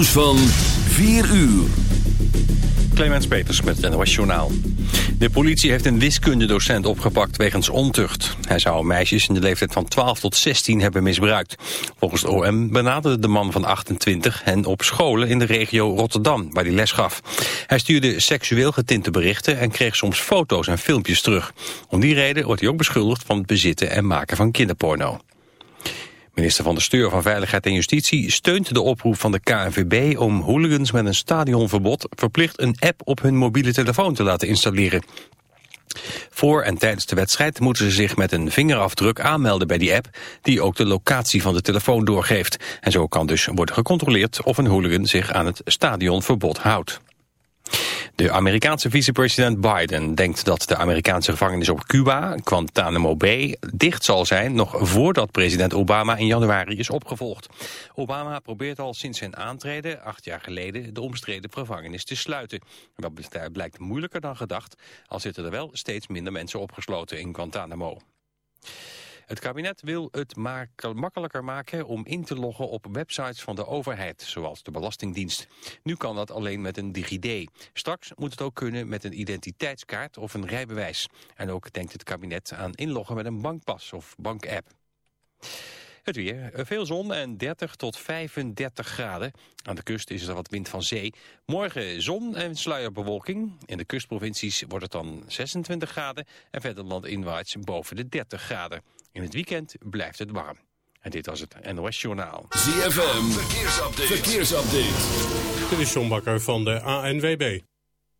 Nieuws van 4 uur. Clemens Peters met het NOS Journaal. De politie heeft een wiskundedocent opgepakt wegens ontucht. Hij zou meisjes in de leeftijd van 12 tot 16 hebben misbruikt. Volgens de OM benaderde de man van 28 hen op scholen in de regio Rotterdam, waar hij les gaf. Hij stuurde seksueel getinte berichten en kreeg soms foto's en filmpjes terug. Om die reden wordt hij ook beschuldigd van het bezitten en maken van kinderporno. Minister van de Steur van Veiligheid en Justitie steunt de oproep van de KNVB om hooligans met een stadionverbod verplicht een app op hun mobiele telefoon te laten installeren. Voor en tijdens de wedstrijd moeten ze zich met een vingerafdruk aanmelden bij die app die ook de locatie van de telefoon doorgeeft. En zo kan dus worden gecontroleerd of een hooligan zich aan het stadionverbod houdt. De Amerikaanse vicepresident Biden denkt dat de Amerikaanse gevangenis op Cuba, Guantanamo Bay, dicht zal zijn nog voordat president Obama in januari is opgevolgd. Obama probeert al sinds zijn aantreden, acht jaar geleden, de omstreden gevangenis te sluiten. Dat blijkt moeilijker dan gedacht, al zitten er wel steeds minder mensen opgesloten in Guantanamo. Het kabinet wil het makkelijker maken om in te loggen op websites van de overheid, zoals de Belastingdienst. Nu kan dat alleen met een DigiD. Straks moet het ook kunnen met een identiteitskaart of een rijbewijs. En ook denkt het kabinet aan inloggen met een bankpas of bankapp. Het weer. Veel zon en 30 tot 35 graden. Aan de kust is er wat wind van zee. Morgen zon en sluierbewolking. In de kustprovincies wordt het dan 26 graden. En verder landinwaarts boven de 30 graden. In het weekend blijft het warm. En dit was het NOS Journaal. ZFM. Verkeersupdate. Verkeersupdate. Dit is John Bakker van de ANWB.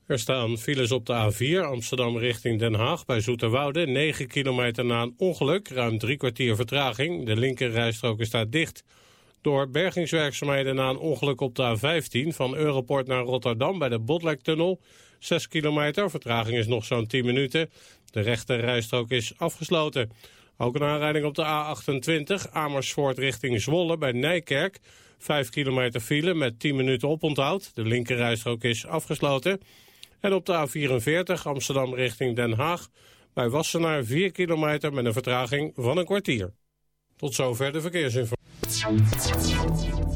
Er staan files op de A4 Amsterdam richting Den Haag bij Zoeterwoude. 9 kilometer na een ongeluk, ruim drie kwartier vertraging. De linkerrijstrook is daar dicht. Door bergingswerkzaamheden na een ongeluk op de A15 van Europort naar Rotterdam bij de Botlektunnel. 6 kilometer, vertraging is nog zo'n 10 minuten. De rechterrijstrook is afgesloten. Ook een aanrijding op de A28 Amersfoort richting Zwolle bij Nijkerk. 5 kilometer file met 10 minuten oponthoud. De linkerrijstrook is afgesloten. En op de A44 Amsterdam richting Den Haag bij Wassenaar 4 kilometer met een vertraging van een kwartier. Tot zover de verkeersinformatie.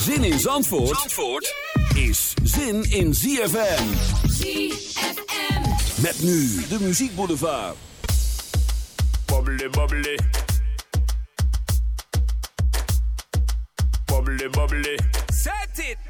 Zin in Zandvoort, Zandvoort is zin in ZFM. ZFM. Met nu de Muziek Boulevard. Bubbly, bubbly. Bubbly, bubbly. Set it.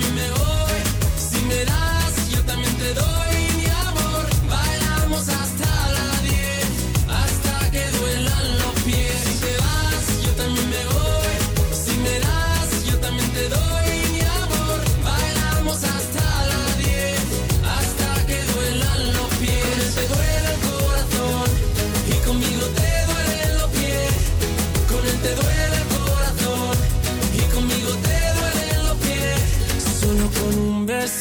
Me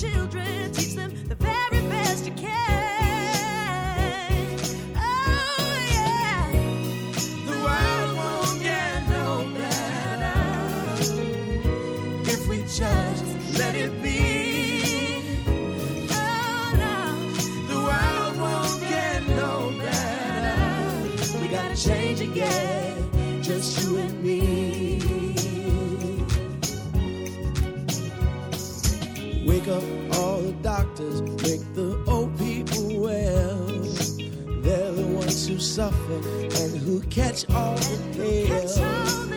children, teach them the very best you can. Oh, yeah. The world won't get no better if we just let it be. Oh, the world won't get no better. We gotta change again, just you and me. Suffer and who catch all the hell.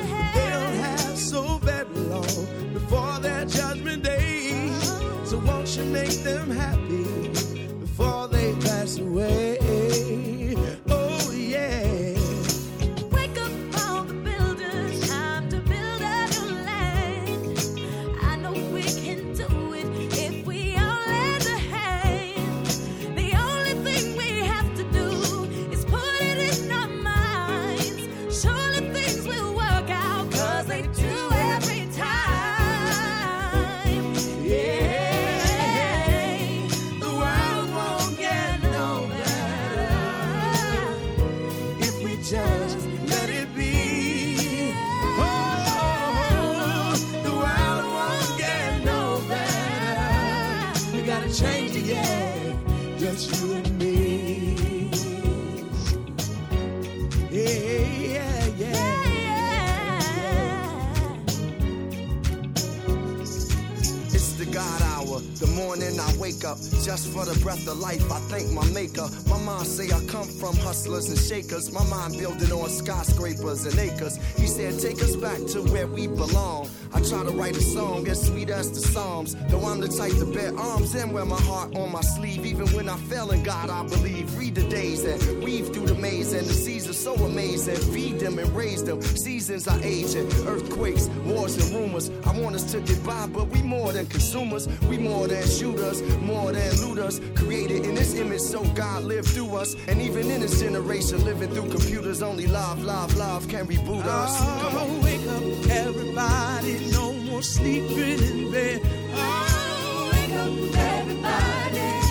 movers and shakers. My mind building on skyscrapers and acres. He said, Take us back to where we belong. I try to write a song as sweet as the Psalms. Though I'm the type to bear arms and wear my heart on my sleeve. Even when I fell in God, I believe. Read the days and weave through the maze and the sea are so amazing. Feed them and raise them. Seasons are aging. Earthquakes, wars, and rumors. I want us to get by, but we more than consumers. We more than shooters, more than looters. Created in this image so God lived through us. And even in this generation, living through computers, only live, live, live can reboot us. Oh, wake up, everybody. No more sleeping in bed. Oh, wake up, everybody.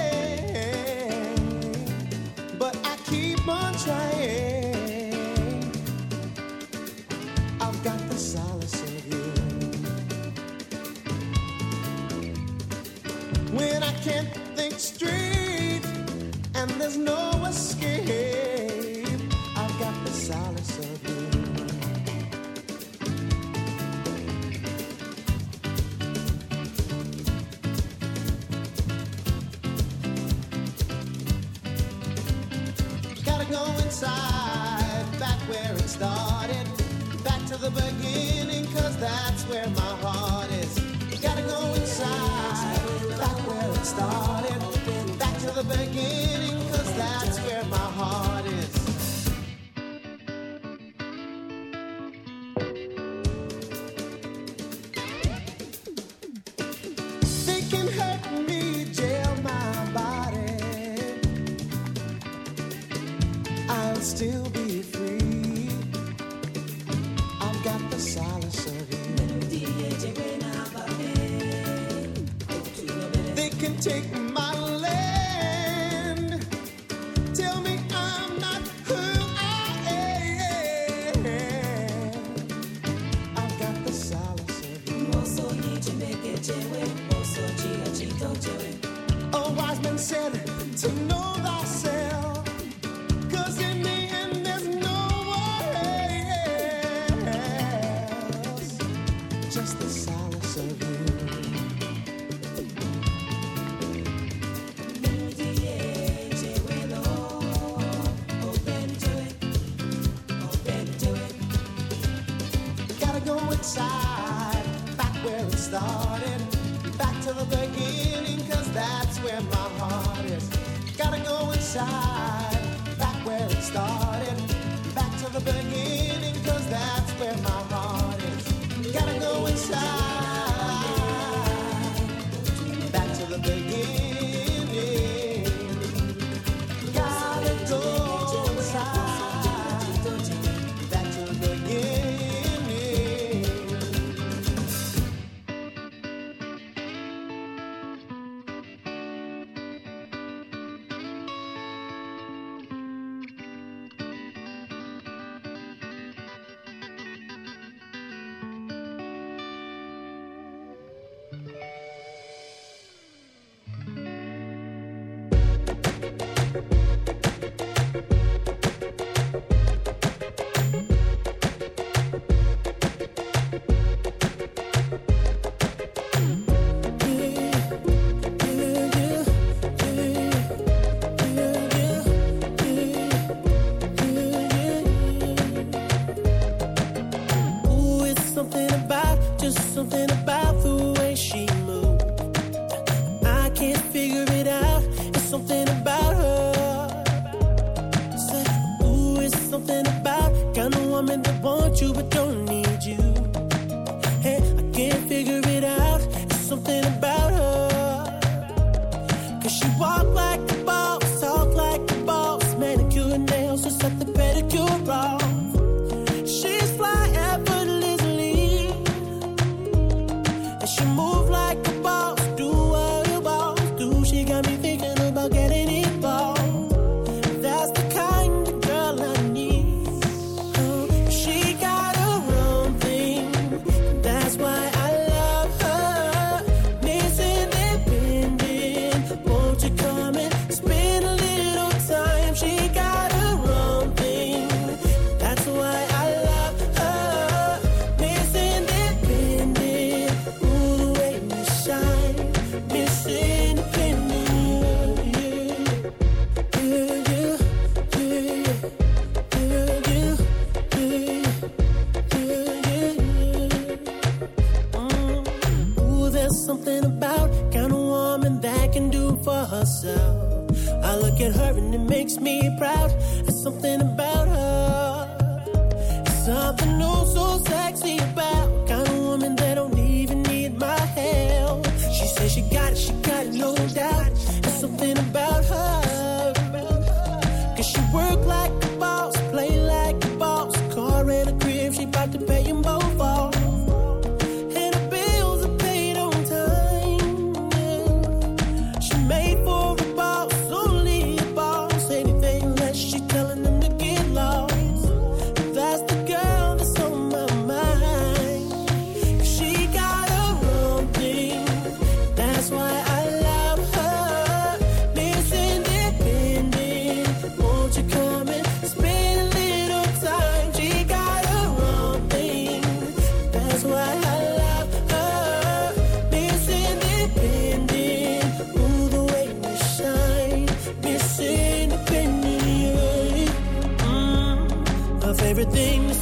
where my just the solace of you. Gotta go inside, back where it started, back to the beginning, cause that's where my heart is. Gotta go inside. everything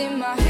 in my head,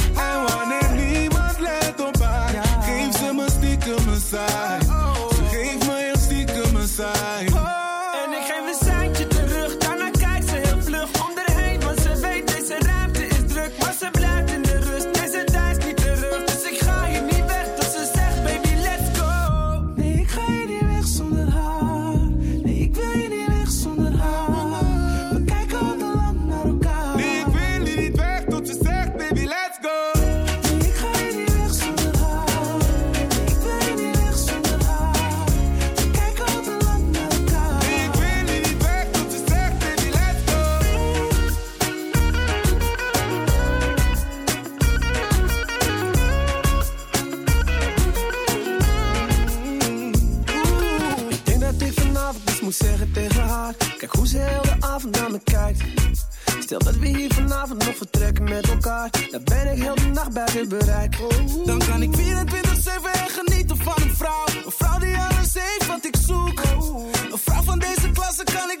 eens heel de avond naar me kijkt. Stel dat we hier vanavond nog vertrekken met elkaar. Dan ben ik heel de nacht buiten bereik. Dan kan ik 24-7 genieten van een vrouw. Een vrouw die alles heeft wat ik zoek. Een vrouw van deze klasse kan ik